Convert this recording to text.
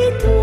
You.